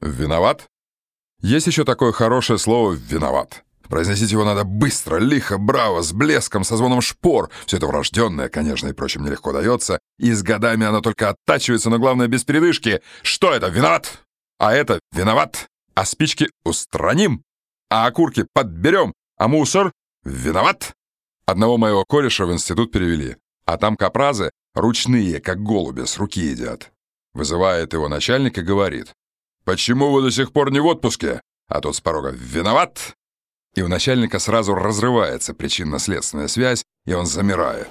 Виноват? Есть еще такое хорошее слово «виноват». Произносить его надо быстро, лихо, браво, с блеском, со звоном шпор. Все это врожденное, конечно, и прочим нелегко дается. И с годами оно только оттачивается, но главное без передышки. Что это? Виноват! А это виноват! А спички устраним! А окурки подберем! А мусор виноват! Одного моего кореша в институт перевели, а там капразы ручные, как голуби, с руки едят. Вызывает его начальник и говорит, «Почему вы до сих пор не в отпуске?» А тот с порога «Виноват!» И у начальника сразу разрывается причинно-следственная связь, и он замирает.